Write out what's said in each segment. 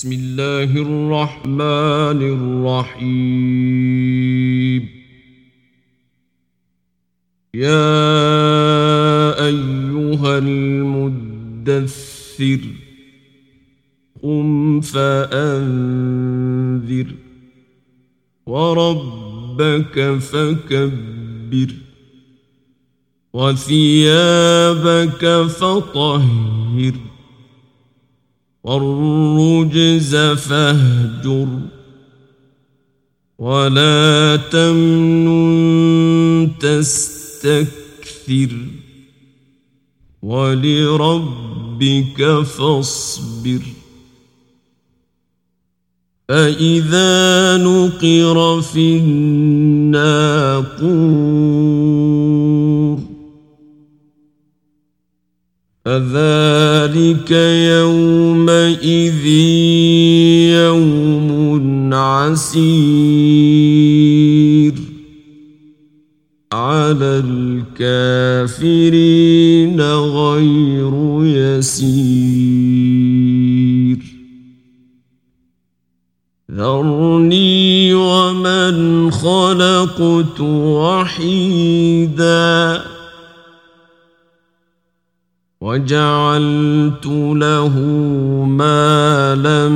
بسم اللہ الرحمن الرحیم۔ یا ایوہا المدثر قم فأنذر وربك فكبر وثيابك فطهر والرجز فاهجر ولا تمن تستكثر ولربك فاصبر فإذا نقر في الناقور فذلك يومئذ يوم عسير على الكافرين غير يسير ذرني ومن خلقت وحيداً وجعلت له مالا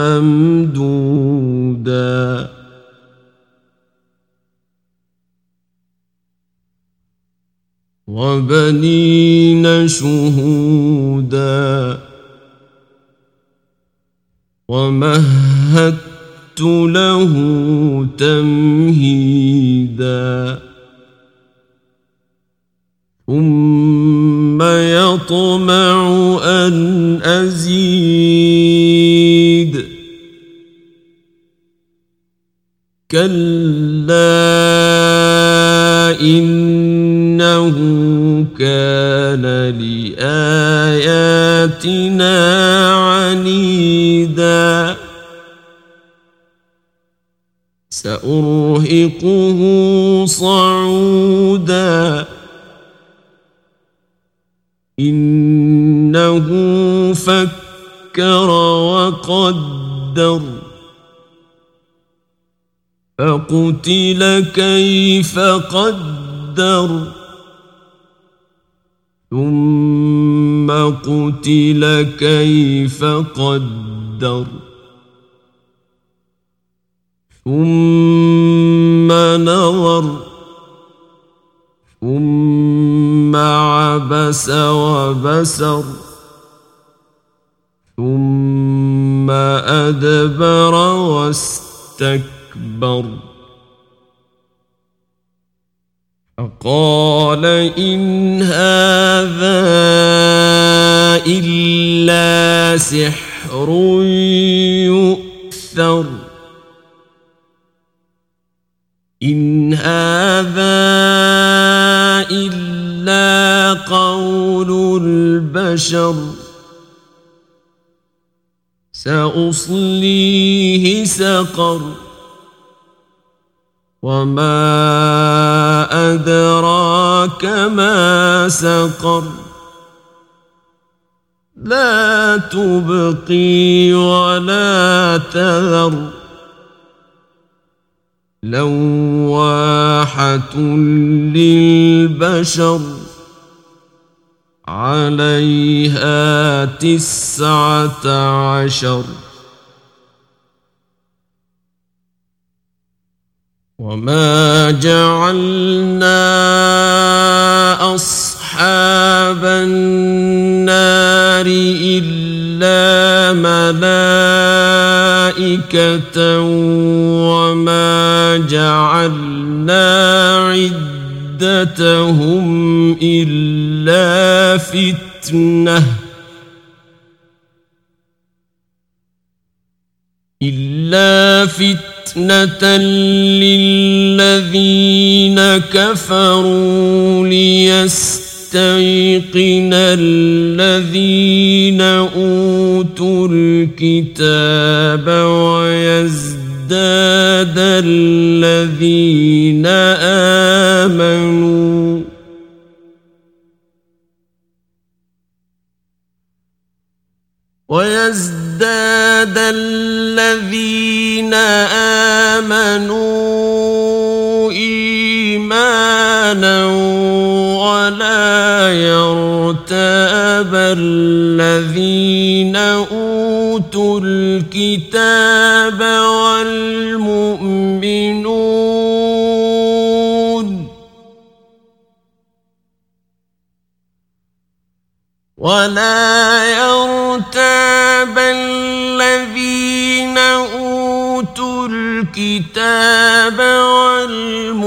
ممدودا. وبنين شهودا. ومهدت له تمهيدا. أطمع أن أزيد كلا إنه كان لآياتنا عنيدا سأرهقه صعودا إنه فكر وقدر فقتل كيف قدر ثم قتل كيف قدر ثم نظر ثم ثم عبس وبسر ثم أدبر واستكبر فقال إن هذا إلا سحر يؤثر إن هذا إلا إلا قول البشر. سأصليه سقر. وما أدراك ما سقر. لا تبقي ولا تذر. لواحة للبشر عليها تسعة عشر. وما جعلنا أصحاب النار إلا ملائكة وما جعلنا عدتهم إلا فتنة إلا فتنة للذين كفروا ليستمعوا يستيقن الذين أوتوا الكتاب ويزداد الذين آمنوا ويزداد الذين آمنوا إيمانا الذين أوتوا الكتاب والمؤمنون ولا يرتاب الذين أوتوا الكتاب والمؤمنون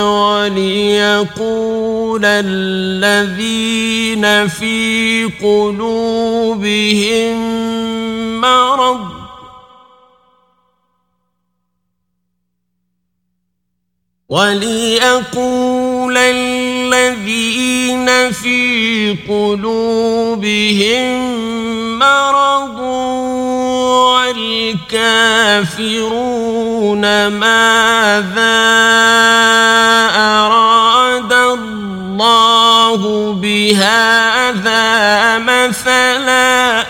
وليقول الذين في قلوبهم مرض. وليقول الذين في قلوبهم مرض والكافرون ماذا الله بهذا مثلا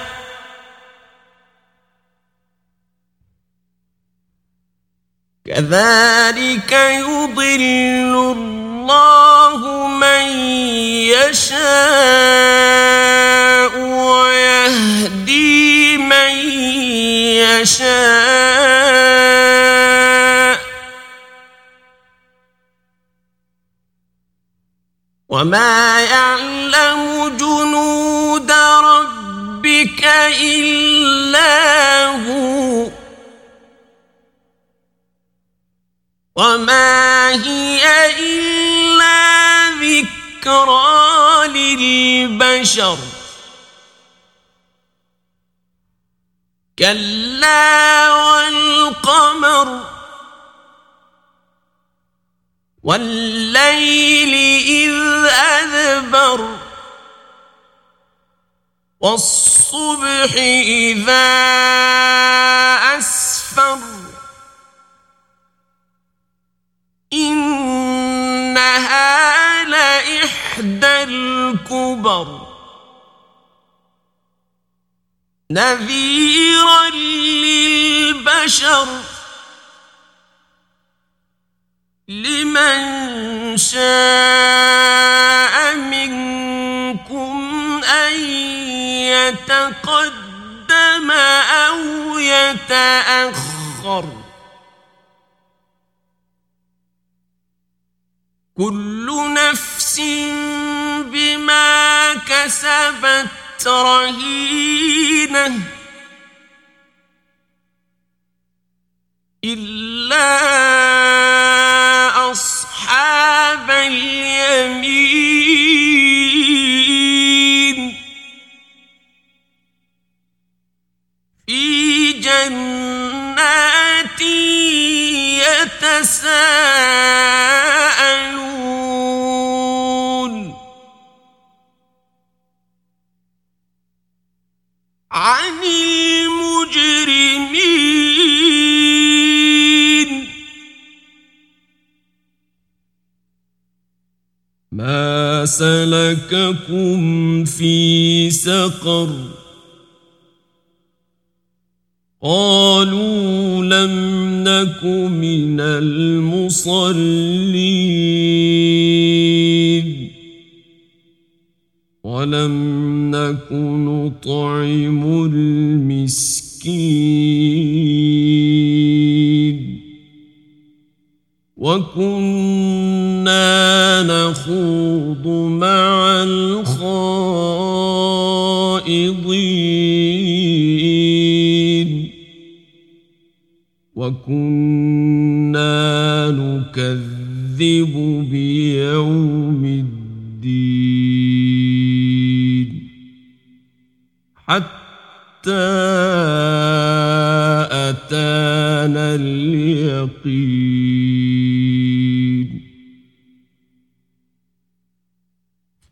كذلك يضل الله من يشاء ويهدي من يشاء وما يعلم جنود ربك إلا هو وما هي إلا ذكرى للبشر كلا والقمر والليل إذ أذبر والصبح إذا أسفر إنها لإحدى الكبر نذيرا للبشر لمن شاء منكم أن يتقدم أو يتأخر. كل نفس بما كسبت رهينة. ما سلككم في سقر قالوا لم نك من المصلين وَكُنَّا نَخُوضُ مَعَ الْخَائِضِينَ وَكُنَّا نُكَذِّبُ بِيَوْمِ الدِّينِ حَتَّى أَتَانَا الْيَقِينُ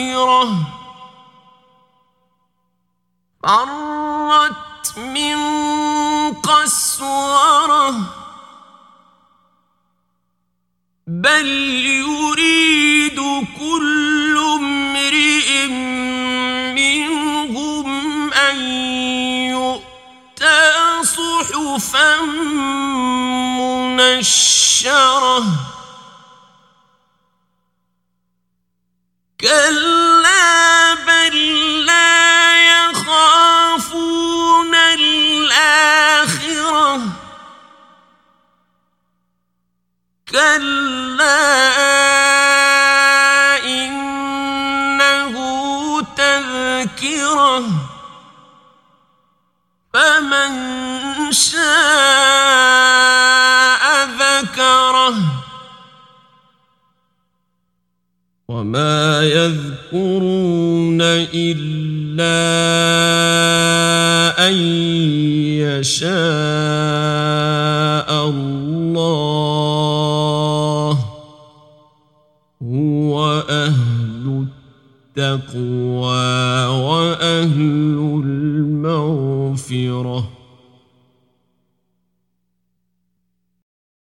الآخرة فرت من قسورة. بل يريد كل امرئ منهم أن يؤتى صحفا منشرة. كلا بل لا يخافون الآخرة وما يذكرون إلا أن يشاء الله. هو أهل التقوى.